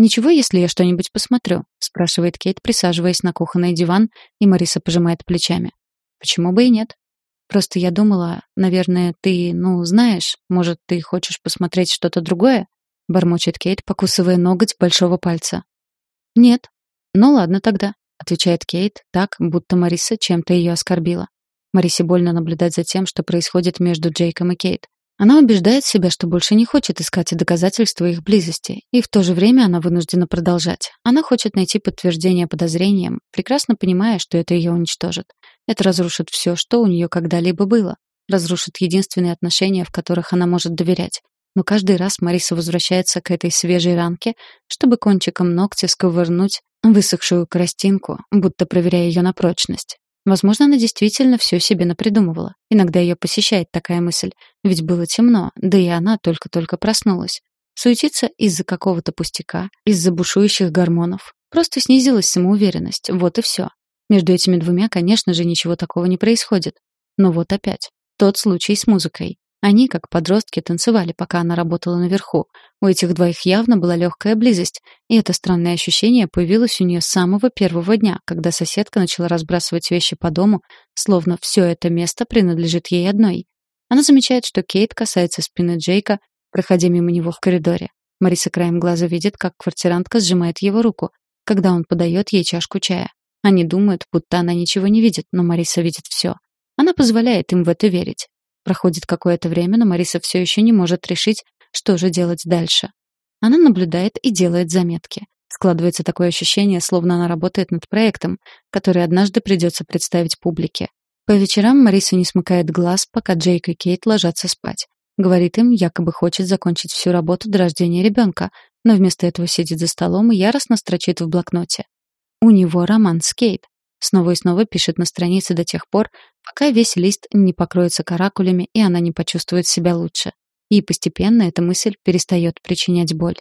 «Ничего, если я что-нибудь посмотрю?» — спрашивает Кейт, присаживаясь на кухонный диван, и Мариса пожимает плечами. «Почему бы и нет?» «Просто я думала, наверное, ты, ну, знаешь, может, ты хочешь посмотреть что-то другое?» — бормочет Кейт, покусывая ноготь большого пальца. «Нет». «Ну ладно тогда», — отвечает Кейт, так, будто Мариса чем-то ее оскорбила. Марисе больно наблюдать за тем, что происходит между Джейком и Кейт. Она убеждает себя, что больше не хочет искать доказательства их близости, и в то же время она вынуждена продолжать. Она хочет найти подтверждение подозрениям, прекрасно понимая, что это ее уничтожит. Это разрушит все, что у нее когда-либо было. Разрушит единственные отношения, в которых она может доверять. Но каждый раз Мариса возвращается к этой свежей ранке, чтобы кончиком ногтя сковырнуть высохшую крастинку, будто проверяя ее на прочность. Возможно, она действительно все себе напридумывала. Иногда ее посещает такая мысль, ведь было темно, да и она только-только проснулась. Суетиться из-за какого-то пустяка, из-за бушующих гормонов. Просто снизилась самоуверенность, вот и все. Между этими двумя, конечно же, ничего такого не происходит. Но вот опять. Тот случай с музыкой. Они, как подростки, танцевали, пока она работала наверху. У этих двоих явно была легкая близость, и это странное ощущение появилось у нее с самого первого дня, когда соседка начала разбрасывать вещи по дому, словно все это место принадлежит ей одной. Она замечает, что Кейт касается спины Джейка, проходя мимо него в коридоре. Мариса краем глаза видит, как квартирантка сжимает его руку, когда он подает ей чашку чая. Они думают, будто она ничего не видит, но Мариса видит все. Она позволяет им в это верить. Проходит какое-то время, но Мариса все еще не может решить, что же делать дальше. Она наблюдает и делает заметки. Складывается такое ощущение, словно она работает над проектом, который однажды придется представить публике. По вечерам Мариса не смыкает глаз, пока Джейк и Кейт ложатся спать. Говорит им, якобы хочет закончить всю работу до рождения ребенка, но вместо этого сидит за столом и яростно строчит в блокноте. У него роман с Кейт. Снова и снова пишет на странице до тех пор, пока весь лист не покроется каракулями, и она не почувствует себя лучше. И постепенно эта мысль перестает причинять боль.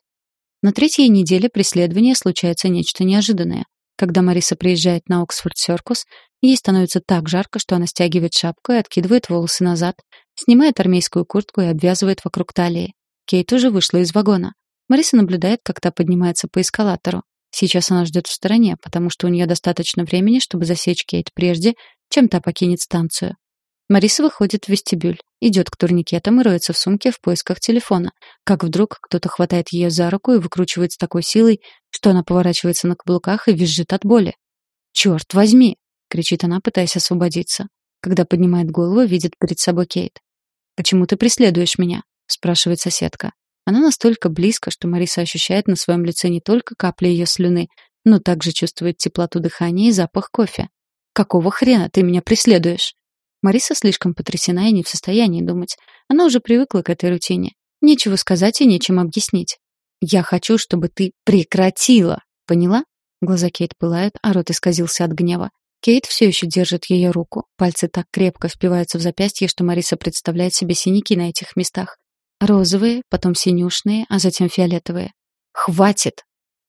На третьей неделе преследования случается нечто неожиданное. Когда Мариса приезжает на Оксфорд-Сёркус, ей становится так жарко, что она стягивает шапку и откидывает волосы назад, снимает армейскую куртку и обвязывает вокруг талии. Кейт уже вышла из вагона. Мариса наблюдает, как та поднимается по эскалатору. Сейчас она ждет в стороне, потому что у нее достаточно времени, чтобы засечь Кейт прежде, чем та покинет станцию. Мариса выходит в вестибюль, идет к турникетам и роется в сумке в поисках телефона, как вдруг кто-то хватает ее за руку и выкручивает с такой силой, что она поворачивается на каблуках и визжит от боли. «Черт возьми!» — кричит она, пытаясь освободиться. Когда поднимает голову, видит перед собой Кейт. «Почему ты преследуешь меня?» — спрашивает соседка. Она настолько близко, что Мариса ощущает на своем лице не только капли ее слюны, но также чувствует теплоту дыхания и запах кофе. «Какого хрена ты меня преследуешь?» Мариса слишком потрясена и не в состоянии думать. Она уже привыкла к этой рутине. Нечего сказать и нечем объяснить. «Я хочу, чтобы ты прекратила!» Поняла? Глаза Кейт пылают, а рот исказился от гнева. Кейт все еще держит ее руку. Пальцы так крепко впиваются в запястье, что Мариса представляет себе синяки на этих местах. Розовые, потом синюшные, а затем фиолетовые. «Хватит!»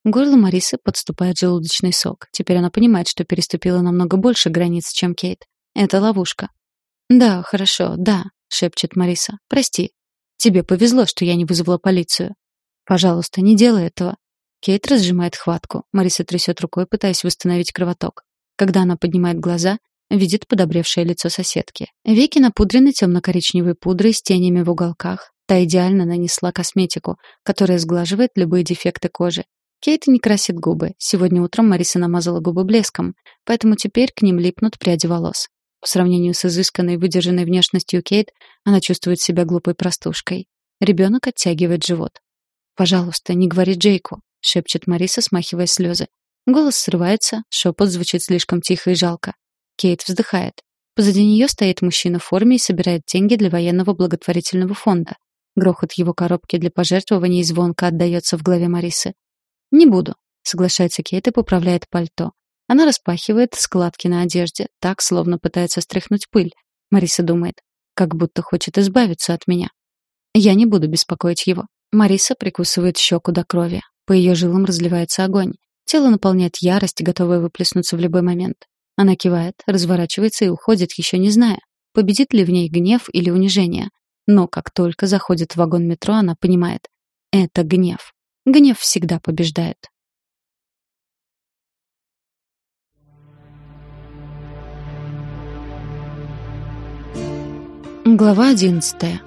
Горло Марисы подступает желудочный сок. Теперь она понимает, что переступила намного больше границ, чем Кейт. Это ловушка. «Да, хорошо, да», — шепчет Мариса. «Прости. Тебе повезло, что я не вызвала полицию. Пожалуйста, не делай этого». Кейт разжимает хватку. Мариса трясет рукой, пытаясь восстановить кровоток. Когда она поднимает глаза, видит подобревшее лицо соседки. Веки напудрены темно-коричневой пудрой с тенями в уголках. Та идеально нанесла косметику, которая сглаживает любые дефекты кожи. Кейт не красит губы. Сегодня утром Мариса намазала губы блеском, поэтому теперь к ним липнут пряди волос. По сравнению с изысканной выдержанной внешностью Кейт, она чувствует себя глупой простушкой. Ребенок оттягивает живот. «Пожалуйста, не говори Джейку», — шепчет Мариса, смахивая слезы. Голос срывается, шепот звучит слишком тихо и жалко. Кейт вздыхает. Позади нее стоит мужчина в форме и собирает деньги для военного благотворительного фонда. Грохот его коробки для пожертвований звонко отдаётся в голове Марисы. «Не буду», — соглашается Кейт и поправляет пальто. Она распахивает складки на одежде, так, словно пытается стряхнуть пыль. Мариса думает, как будто хочет избавиться от меня. Я не буду беспокоить его. Мариса прикусывает щеку до крови. По ее жилам разливается огонь. Тело наполняет ярость, готовая выплеснуться в любой момент. Она кивает, разворачивается и уходит, еще не зная, победит ли в ней гнев или унижение. Но как только заходит в вагон метро, она понимает — это гнев. Гнев всегда побеждает. Глава одиннадцатая.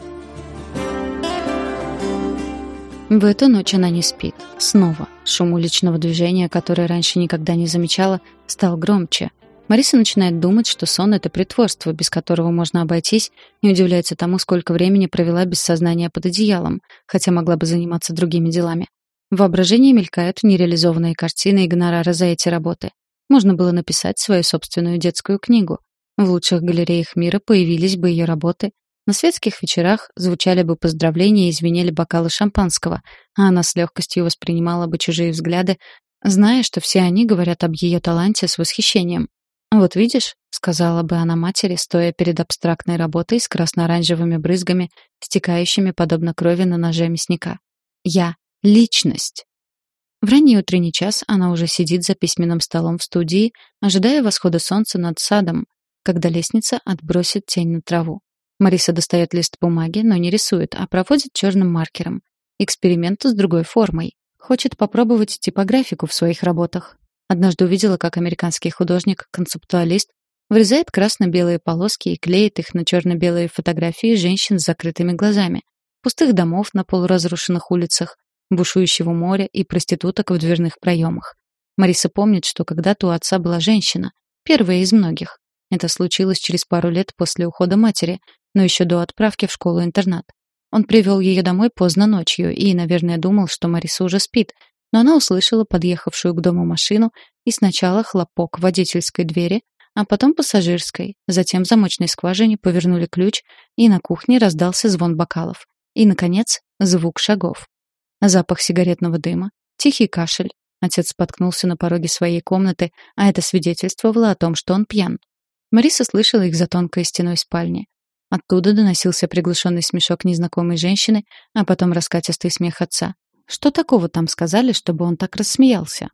В эту ночь она не спит. Снова. Шум уличного движения, который раньше никогда не замечала, стал громче. Мариса начинает думать, что сон — это притворство, без которого можно обойтись, и удивляется тому, сколько времени провела без сознания под одеялом, хотя могла бы заниматься другими делами. В воображении мелькают нереализованные картины и гонорары за эти работы. Можно было написать свою собственную детскую книгу. В лучших галереях мира появились бы ее работы, на светских вечерах звучали бы поздравления и звенели бокалы шампанского, а она с легкостью воспринимала бы чужие взгляды, зная, что все они говорят об ее таланте с восхищением. «Вот видишь», — сказала бы она матери, стоя перед абстрактной работой с красно-оранжевыми брызгами, стекающими подобно крови на ноже мясника. «Я — личность». В ранний утренний час она уже сидит за письменным столом в студии, ожидая восхода солнца над садом, когда лестница отбросит тень на траву. Мариса достает лист бумаги, но не рисует, а проводит черным маркером. Эксперимент с другой формой. Хочет попробовать типографику в своих работах. Однажды увидела, как американский художник-концептуалист вырезает красно-белые полоски и клеит их на черно-белые фотографии женщин с закрытыми глазами, пустых домов на полуразрушенных улицах, бушующего моря и проституток в дверных проемах. Мариса помнит, что когда-то у отца была женщина, первая из многих. Это случилось через пару лет после ухода матери, но еще до отправки в школу-интернат. Он привел ее домой поздно ночью и, наверное, думал, что Мариса уже спит, но она услышала подъехавшую к дому машину и сначала хлопок водительской двери, а потом пассажирской, затем в замочной скважине повернули ключ, и на кухне раздался звон бокалов. И, наконец, звук шагов. Запах сигаретного дыма, тихий кашель. Отец споткнулся на пороге своей комнаты, а это свидетельствовало о том, что он пьян. Мариса слышала их за тонкой стеной спальни. Оттуда доносился приглушенный смешок незнакомой женщины, а потом раскатистый смех отца. Что такого там сказали, чтобы он так рассмеялся?